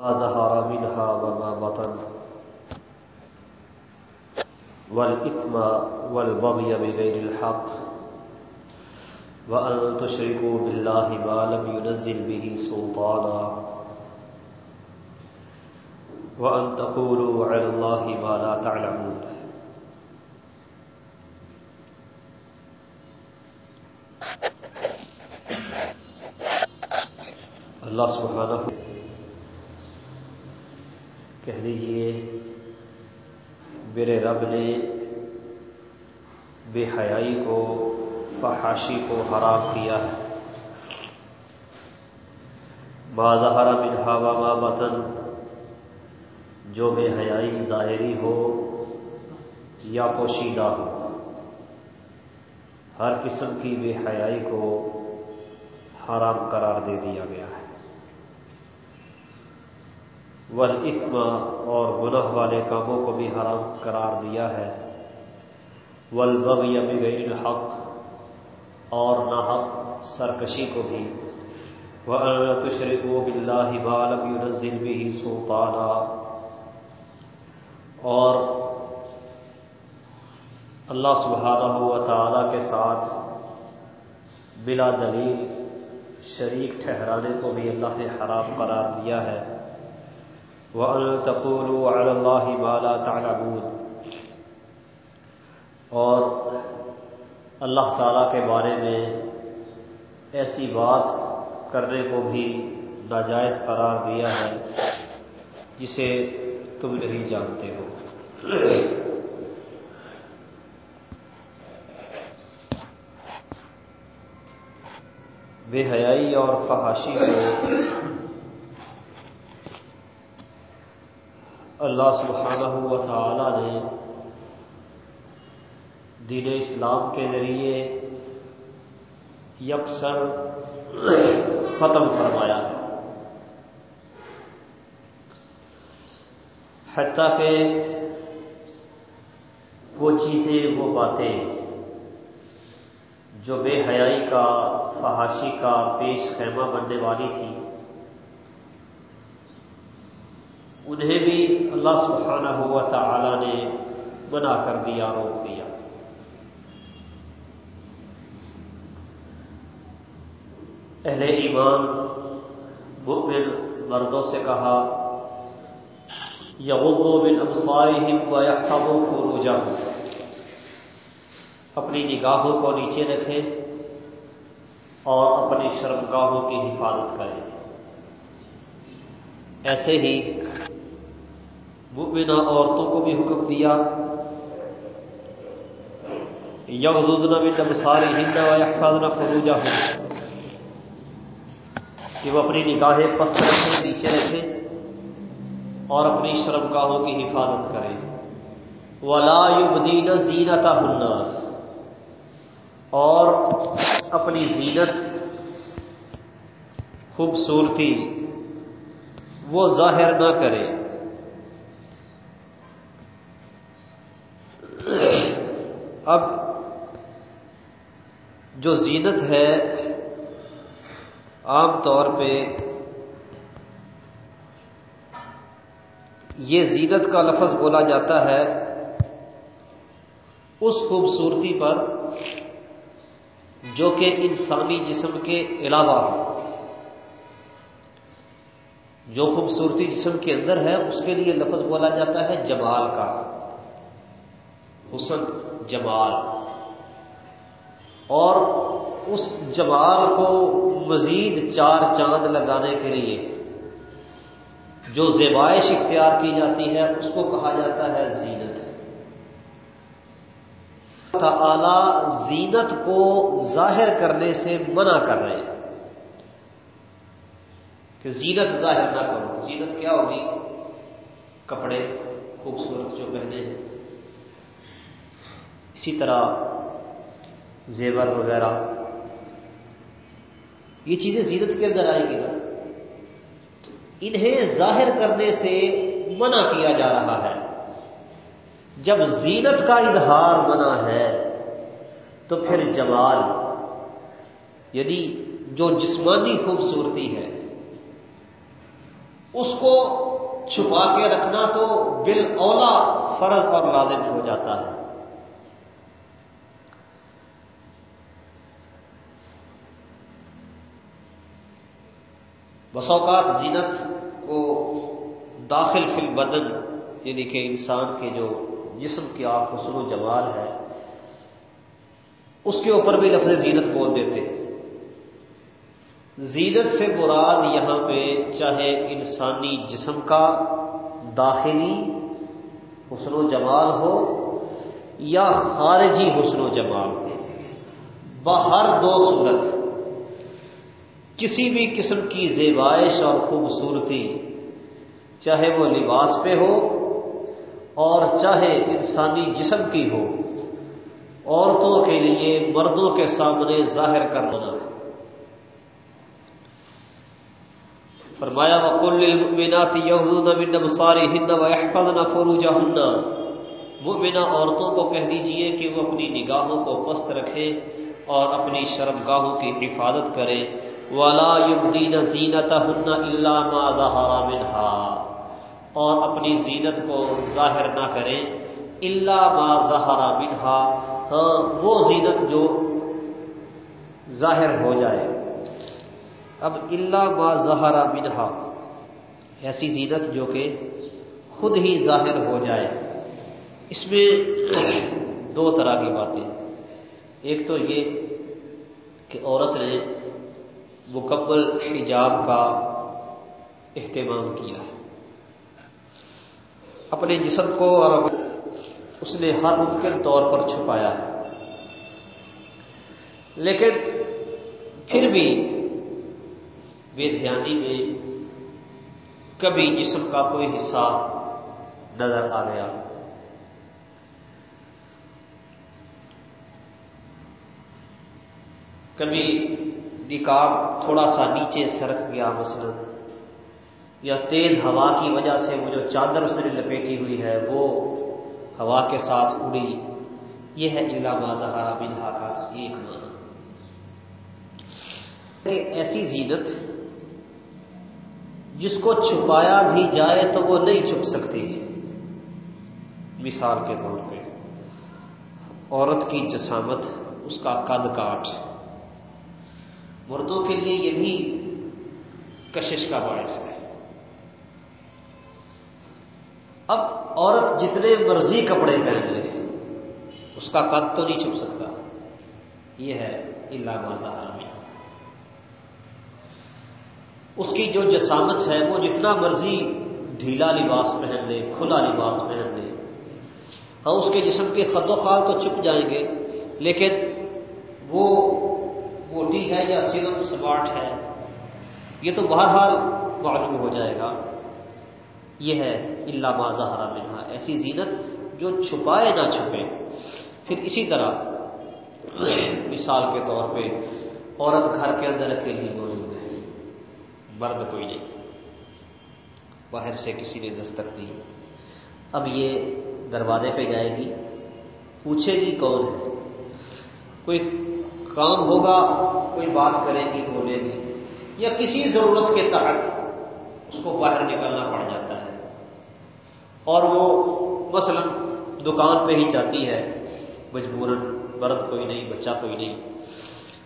ظهر منها وما بطن والإثم والبغي بغير الحق. وأن تشركوا بالله ما لم ينزل به سلطانا. وأن تقولوا على الله ما لا تعلمون. اللہ سبحانہ کہہ دیجیے میرے رب نے بے حیائی کو، فحاشی کو حرام کیا ہے۔ ما ظہر منہا ما بطن، جو بے حیائی ظاہری ہو یا پوشیدہ ہو۔ ہر قسم کی بے حیائی کو حرام قرار دے دیا گیا ہے۔ ول اور گناہ والے کاموں کو بھی حرام قرار دیا ہے۔ ول بغیر الحق اور ناحق سرکشی کو بھی۔ وہ تشرق و بلّہ بالم نظر بھی سلطانہ اور اللہ سبحانہ و تعالی کے ساتھ بلا دلیل شریک ٹھہرانے کو بھی اللہ نے حرام قرار دیا ہے۔ وَأَن تَقُولُوا عَلَى اللَّهِ مَا لَا تَعْلَمُونَ۔ اور اللہ تعالیٰ کے بارے میں ایسی بات کرنے کو بھی ناجائز قرار دیا ہے، جسے تم نہیں جانتے ہو۔ بے حیائی اور فحاشی کو اللہ سبحانہ و تعالی نے دین اسلام کے ذریعے یکسر ختم فرمایا حتیٰ کہ وہ چیزیں، وہ باتیں جو بے حیائی کا، فحاشی کا، پیش خیمہ بننے والی تھی انہیں بھی اللہ سبحانہ ہوا تعالی نے منع کر دیا، روک دیا۔ اہل ایمان مؤمن مردوں سے کہا، یغضوا من ابصارهم ويحفظوا فروجهم اپنی نگاہوں کو نیچے رکھیں اور اپنی شرمگاہوں کی حفاظت کریں۔ ایسے ہی مؤمنہ عورتوں کو بھی حکم دیا، یغضضن من ابصارهن ويحفظن فروجهن کہ وہ اپنی نگاہیں پست رکھیں، نیچے رکھیں اور اپنی شرمگاہوں کی حفاظت کریں۔ ولا يبدين زینتهن اور اپنی زینت، خوبصورتی وہ ظاہر نہ کرے اب جو زینت ہے عام طور پہ یہ زینت کا لفظ بولا جاتا ہے اس خوبصورتی پر جو کہ انسانی جسم کے علاوہ جو خوبصورتی جسم کے اندر ہے، اس کے لیے لفظ بولا جاتا ہے جمال کا۔ حسن۔ جمال اور اس جمال کو مزید چار چاند لگانے کے لیے جو زیبائش اختیار کی جاتی ہے، اس کو کہا جاتا ہے زینت۔ تعالی زینت کو ظاہر کرنے سے منع کر رہے ہیں۔ کہ زینت ظاہر نہ کرو۔ زینت کیا ہوگی؟ کپڑے خوبصورت جو پہنے ہیں۔ اسی طرح زیور وغیرہ۔ یہ چیزیں زینت کے اندر آئے گی نا۔ تو انہیں ظاہر کرنے سے منع کیا جا رہا ہے۔ جب زینت کا اظہار منع ہے، تو پھر جمال یعنی جو جسمانی خوبصورتی ہے، اس کو چھپا کے رکھنا تو بل اولا فرض اور لازم ہو جاتا ہے۔ بسوقات زینت کو داخل فی البدن یعنی کہ انسان کے جو جسم کی آپ حسن و جمال ہے، اس کے اوپر بھی لفظ زینت بول دیتے زینت سے مراد یہاں پہ چاہے انسانی جسم کا داخلی حسن و جمال ہو یا خارجی حسن و جمال ہو۔ باہر دو صورت۔ کسی بھی قسم کی زیبائش اور خوبصورتی، چاہے وہ لباس پہ ہو اور چاہے انسانی جسم کی ہو، عورتوں کے لیے مردوں کے سامنے ظاہر کرنا۔ ہے فرمایا، وقل للمؤمنات یغضضن من ابصارهن ويحفظن فروجهن۔ مؤمنہ عورتوں کو کہہ دیجیے کہ وہ اپنی نگاہوں کو پست رکھیں اور اپنی شرمگاہوں کی حفاظت کریں ولا يبدين زينتهن الا ما ظهر منها۔ اور اپنی زینت کو ظاہر نہ کریں اللہ ما ظہر منها۔ ہاں وہ زینت جو ظاہر ہو جائے۔ اب اللہ ما ظہر منها۔ ایسی زینت جو کہ خود ہی ظاہر ہو جائے۔ اس میں دو طرح کی باتیں۔ ایک تو یہ کہ عورت نے مکمل حجاب کا اہتمام کیا اپنے جسم کو اور اس نے ہر ممکن طور پر چھپایا ہے۔ لیکن پھر بھی بے دھیانی میں کبھی جسم کا کوئی حصہ نظر آ گیا۔ کبھی نکاب تھوڑا سا نیچے سرک گیا مثلا، یا تیز ہوا کی وجہ سے وہ جو چادر اس نے لپیٹی ہوئی ہے، وہ ہوا کے ساتھ اڑی۔ یہ ہے الا ماضحرا بنہا کا ایک معنی۔ ایسی زینت جس کو چھپایا بھی جائے تو وہ نہیں چھپ سکتی۔ مثال کے طور پہ، عورت کی جسامت، اس کا قد کاٹ۔ مردوں کے لیے یہ بھی کشش کا باعث ہے۔ اب عورت جتنے مرضی کپڑے پہن لے، اس کا قد تو نہیں چھپ سکتا۔ یہ ہے اللہ مظاہر اس کی جو جسامت ہے، وہ جتنا مرضی ڈھیلا لباس پہن لے، کھلا لباس پہن لے ہاں اس کے جسم کے خد و خال تو چھپ جائیں گے، لیکن وہ موٹی ہے یا سلم سمارٹ ہے، یہ تو بہرحال معلوم ہو جائے گا۔ یہ ہے اللہ بازا منہا، ایسی زینت جو چھپائے نہ چھپے۔ پھر اسی طرح، مثال کے طور پہ، عورت گھر کے اندر اکیلی موجود ہے، مرد کوئی نہیں۔ باہر سے کسی نے دستک دی۔ اب یہ دروازے پہ جائے گی، پوچھے گی کون ہے۔ کوئی کام ہوگا کوئی بات کرے گی بولے گی یا کسی ضرورت کے تحت اس کو باہر نکلنا پڑ جاتا ہے اور وہ مثلا دکان پہ ہی جاتی ہے، مجبوراً مرد کوئی نہیں، بچہ کوئی نہیں،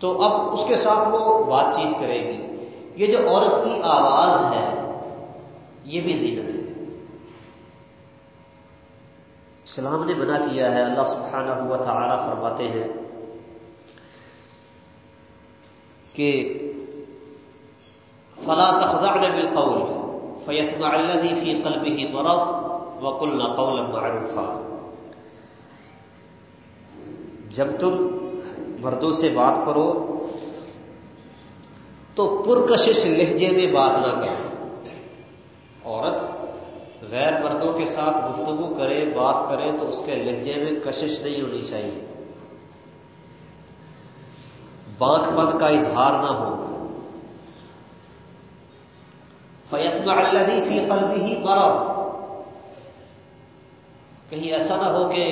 تو اب اس کے ساتھ وہ بات چیت کرے گی۔ یہ جو عورت کی آواز ہے، یہ بھی زینت ہے۔ اسلام نے منع کیا ہے، اللہ سبحانہ ہوا تعالی فرماتے ہیں کہ فلا تخضعن بالقول فيتبع الذي في قلبه مرض وقلنا قولا معروفا۔ جب تم مردوں سے بات کرو تو پرکشش لہجے میں بات نہ کرو۔ عورت غیر مردوں کے ساتھ گفتگو کرے، بات کرے تو اس کے لہجے میں کشش نہیں ہونی چاہیے۔ بانک مت کا اظہار نہ ہو۔ فیتم اللہ فی قلبی ہی مرا کہیں ایسا نہ ہو کہ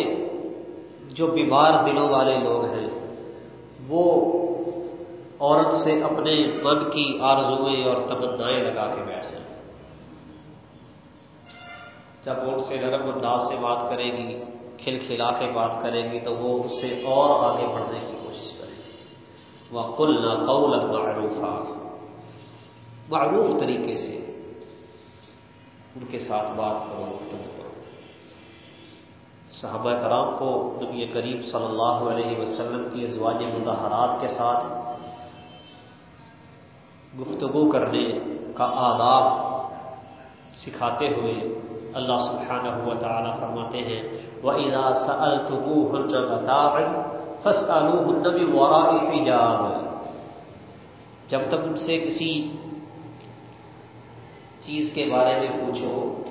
جو بیمار دلوں والے لوگ ہیں، وہ عورت سے اپنے من کی آرزویں اور تمنائیں لگا کے بیٹھ جائیں۔ جب وہ ان سے نرم انداز سے بات کرے گی، کھل کھلا کے بات کرے گی، تو وہ اس سے اور آگے بڑھنے کی گی وہ کل معروف طریقے سے ان کے ساتھ بات کرو، گفتگو کرو۔ صحابہ کرام کو نبی کریم صلی اللہ علیہ وسلم کی ازواج مظاہرات کے ساتھ گفتگو کرنے کا آداب سکھاتے ہوئے اللہ سبحانہ ہوا تعالیٰ فرماتے ہیں وہ ادا سل فس النبی جب تک ان سے کسی چیز کے بارے میں پوچھو،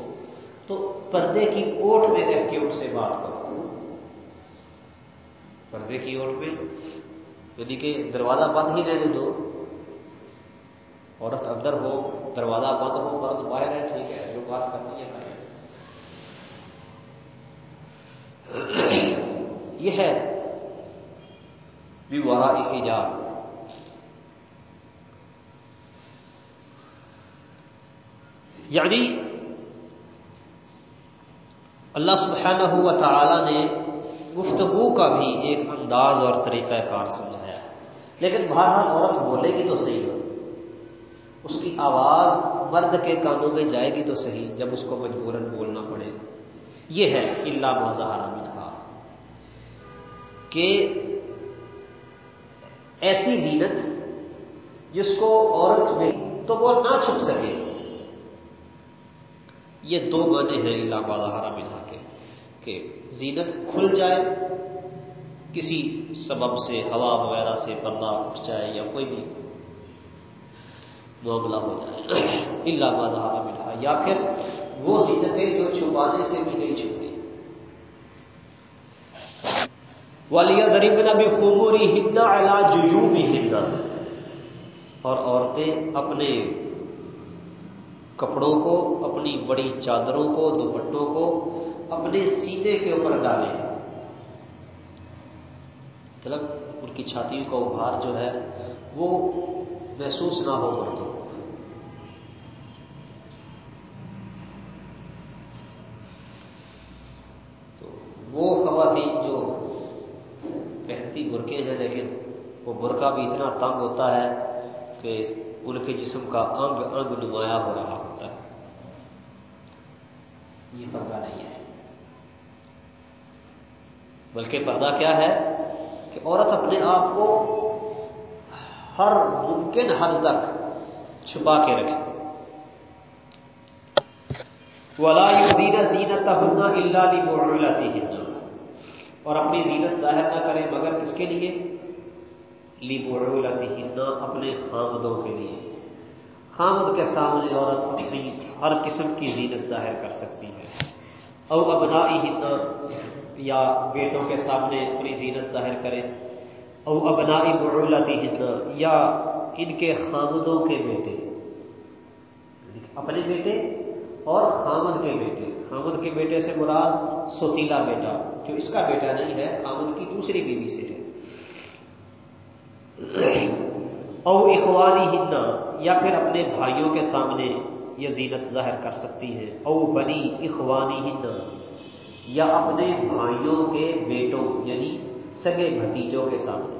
تو پردے کی اوٹ میں رہ کے ان سے بات کرو۔ پردے کی اوٹ میں؟ یعنی کہ دروازہ بند ہی رہنے دو۔ عورت اندر ہو، دروازہ بند ہو، مرد باہر ہے، ٹھیک ہے، جو بات کرتی ہے یہ ہے وارا ایجاب یعنی اللہ سبحانہ ہوا تعالی نے گفتگو کا بھی ایک انداز اور طریقہ کار سمجھایا لیکن بہرحال عورت بولے گی تو صحیح ہو اس کی آواز مرد کے کانوں میں جائے گی تو صحیح، جب اس کو مجبوراً بولنا پڑے۔ یہ ہے اللہ مظاہرہ منہا کہ ایسی زینت جس کو عورت میں تو وہ نہ چھپ سکے۔ یہ دو معنی ہیں اللہ مظاہرہ منہا کے کہ زینت کھل جائے، کسی سبب سے، ہوا وغیرہ سے پردہ اٹھ جائے یا کوئی بھی معاملہ ہو جائے۔ اللہ مظاہرہ منہا یا پھر وہ زینتیں جو چھپانے سے بھی نہیں چھپتی۔ والیا دربنا بھی خوبوری ہندا علاج یوں بھی ہندا اور عورتیں اپنے کپڑوں کو، اپنی بڑی چادروں کو، دوپٹوں کو اپنے سینے کے اوپر ڈالیں۔ مطلب ان کی چھاتی کا ابھار جو ہے، وہ محسوس نہ ہو مردوں کو۔ تو وہ خواتین جو پہنتی برقے ہیں، لیکن وہ برقع بھی اتنا تنگ ہوتا ہے کہ ان کے جسم کا انگ انگ نمایاں ہو رہا ہوتا ہے۔ یہ پردہ نہیں ہے۔ بلکہ پردہ کیا ہے کہ عورت اپنے آپ کو ہر ممکن حد تک چھپا کے رکھے۔ ولا دین زینت اللہ لی بوڑھتی ہننا اور اپنی زینت ظاہر نہ کرے مگر کس کے لیے؟ لی بوڑھتی اپنے خامدوں کے لیے۔ خامد کے سامنے عورت اپنی ہر قسم کی زینت ظاہر کر سکتی ہے۔ او ابنا ہننا یا بیٹوں کے سامنے اپنی زینت ظاہر کرے او ابنائی معولتی ہتنا یا ان کے خامدوں کے بیٹے۔ اپنے بیٹے اور خامد کے بیٹے۔ خامد کے بیٹے سے مراد سوتیلا بیٹا۔ جو اس کا بیٹا نہیں ہے خامد کی دوسری بیوی سے ہے او اخوانی ہننا یا پھر اپنے بھائیوں کے سامنے یہ زینت ظاہر کر سکتی ہے او بنی اخوانی ہننا یا اپنے بھائیوں کے بیٹوں یعنی سگے بھتیجوں کے سامنے۔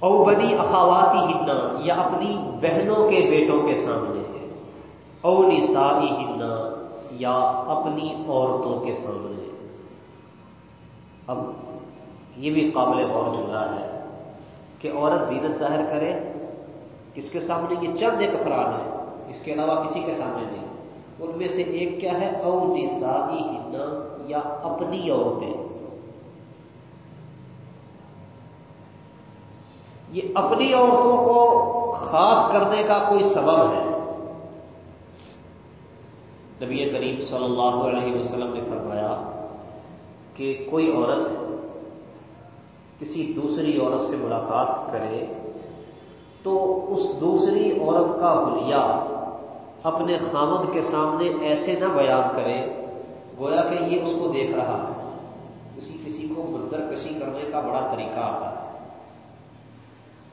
او بنی اخواتی ہننا یا اپنی بہنوں کے بیٹوں کے سامنے۔ نسائی ہننا یا اپنی عورتوں کے سامنے۔ اب یہ بھی قابل غور جملہ ہے کہ عورت زینت ظاہر کرے، کس کے سامنے؟ یہ چند ایک افراد ہیں، اس کے علاوہ کسی کے سامنے نہیں۔ ان میں سے ایک کیا ہے؟ او نسائی ہننا یا اپنی عورتیں۔ یہ اپنی عورتوں کو خاص کرنے کا کوئی سبب ہے۔ نبی کریم صلی اللہ علیہ وسلم نے فرمایا کہ کوئی عورت کسی دوسری عورت سے ملاقات کرے تو اس دوسری عورت کا حلیہ اپنے خامد کے سامنے ایسے نہ بیان کرے، گویا کہ یہ اس کو دیکھ رہا ہے۔ کسی کسی کو مندر کشی کرنے کا بڑا طریقہ آتا ہے۔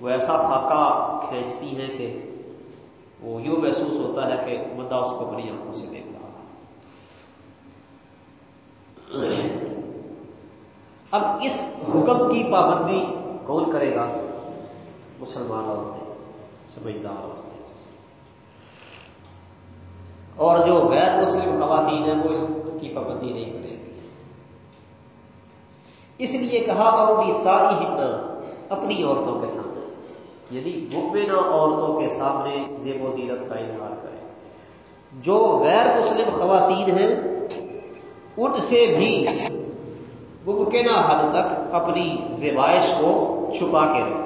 وہ ایسا خاکہ کھینچتی ہیں کہ وہ یوں محسوس ہوتا ہے کہ بندہ اس کو اپنی آنکھوں سے دیکھ رہا اب اس حکم کی پابندی کون کرے گا؟ مسلمان عورتیں، سمجھدار عورتیں۔ اور جو غیر مسلم خواتین ہیں، وہ اس کی پابندی نہیں کرے گی اس لیے کہا اور ساری ہندنا اپنی عورتوں کے سامنے۔ یعنی مبینہ عورتوں کے سامنے زیب و زیرت کا اظہار کرے جو غیر مسلم خواتین ہیں، ان سے بھی ممکنہ حد تک اپنی زیبائش کو چھپا کے رکھے۔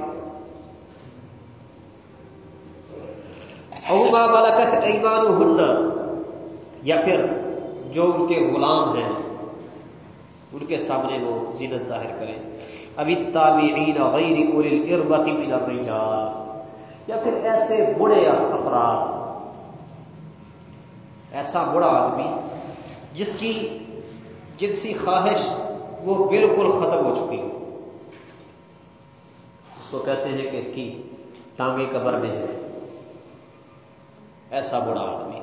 اوبا ملکت ایمان ہن یا پھر جو ان کے غلام ہیں، ان کے سامنے وہ زینت ظاہر کریں۔ ابھی تابعین غیر اول الاربت من الرجال، یا پھر ایسے بڑے افراد، ایسا بڑا آدمی جس کی جنسی خواہش وہ بالکل ختم ہو چکی ہو اس کو کہتے ہیں کہ اس کی ٹانگیں قبر میں ہے ایسا بڑا آدمی۔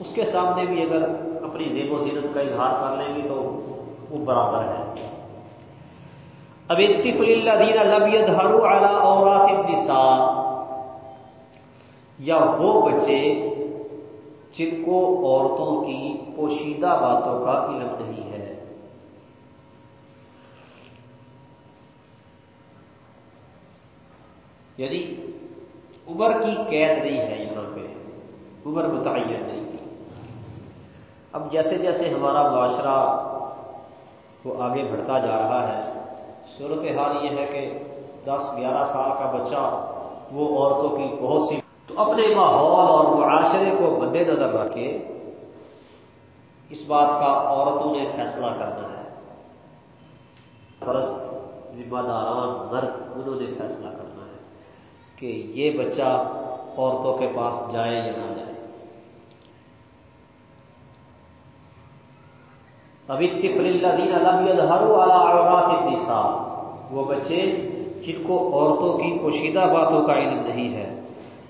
اس کے سامنے بھی اگر اپنی زیب و زینت کا اظہار کر لیں گے تو وہ برابر ہے۔ اب اتفل اللہ دینا لب دھارو اعلیٰ اور یا وہ بچے جن کو عورتوں کی پوشیدہ باتوں کا علم نہیں ہے۔ یعنی عمر کی قید نہیں ہے یہاں پہ۔ عمر متعین نہیں اب جیسے جیسے ہمارا معاشرہ وہ آگے بڑھتا جا رہا ہے صورت حال یہ ہے کہ دس گیارہ سال کا بچہ وہ عورتوں کی بہت سی تو اپنے ماحول اور معاشرے کو مد نظر رکھے، اس بات کا عورتوں نے فیصلہ کرنا ہے۔ فرست ذمہ داران، مرد، انہوں نے فیصلہ کرنا کہ یہ بچہ عورتوں کے پاس جائے یا نہ جائے۔ ابھی الذین لم يظهروا على عورات النساء۔ وہ بچے جن کو عورتوں کی پوشیدہ باتوں کا علم نہیں ہے۔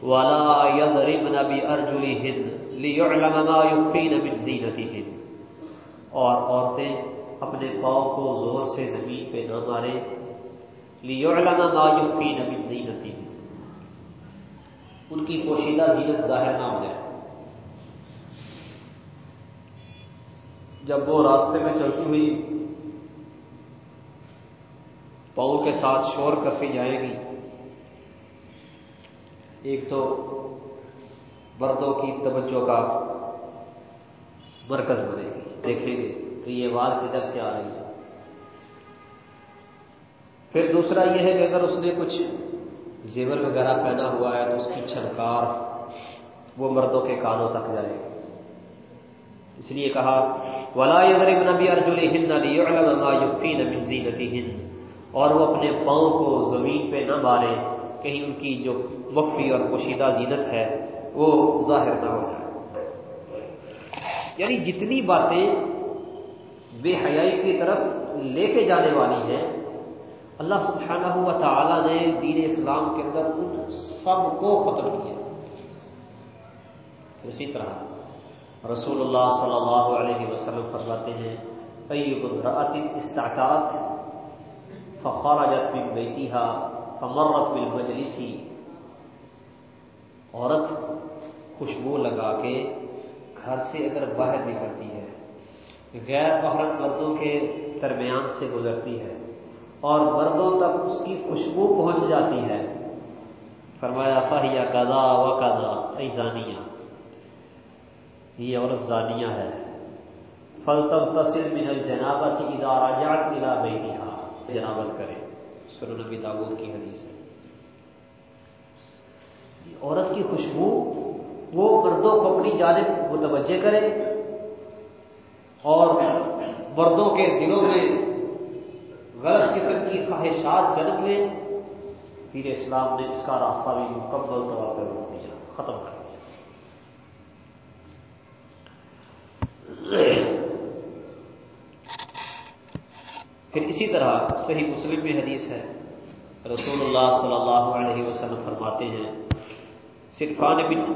ولا يضربن بارجلهن ليعلم ما يخفين من زينتهن۔ اور عورتیں اپنے پاؤں کو زور سے زمین پہ نہ مارے ليعلم ما يخفين من زينتهن۔ ان کی پوشیدہ زینت ظاہر نہ ہو جائے۔ جب وہ راستے میں چلتی ہوئی پاؤں کے ساتھ شور کرتی جائے گی، ایک تو بردوں کی توجہ کا مرکز بنے گی۔ دیکھیں گے کہ یہ وال کدھر سے آ رہی ہے۔ پھر دوسرا یہ ہے کہ اگر اس نے کچھ زیور وغیرہ پہنا ہوا ہے تو اس کی چھنکار وہ مردوں کے کانوں تک جائے۔ اس لیے کہا، ولا نبی ارجل ہند نبی ہند اور وہ اپنے پاؤں کو زمین پہ نہ مارے کہیں ان کی جو وقفی اور پوشیدہ زینت ہے، وہ ظاہر نہ ہو جائے۔ یعنی جتنی باتیں بے حیائی کی طرف لے کے جانے والی ہیں اللہ سبحانہ ہوا تعالی نے دین اسلام کے اندر ان سب کو ختم کیا۔ اسی طرح رسول اللہ صلی اللہ علیہ وسلم فرماتے ہیں، ایب الرعت استعطاط فخرجت من بیتها فمرت بالمجلسی عورت خوشبو لگا کے گھر سے اگر باہر نکلتی ہے، غیر محرم مردوں کے درمیان سے گزرتی ہے اور مردوں تک اس کی خوشبو پہنچ جاتی ہے۔ فرمایا فہیا کدا و کدا ایزانیہ یہ عورت زانیہ ہے۔ فل تب تصل من الجنابت ادارہ جات ملا بے جنابت کرے سر نبی داود کی حدیث ہے۔ عورت کی خوشبو، وہ مردوں کو اپنی جانب متوجہ کرے اور مردوں کے دلوں میں غلط قسم کی خواہشات جنم لیں پیر اسلام نے اس کا راستہ بھی مکمل طور پر روک دیا، ختم کر دیا۔ پھر اسی طرح صحیح مسلم میں حدیث ہے، رسول اللہ صلی اللہ علیہ وسلم فرماتے ہیں، صرفان بن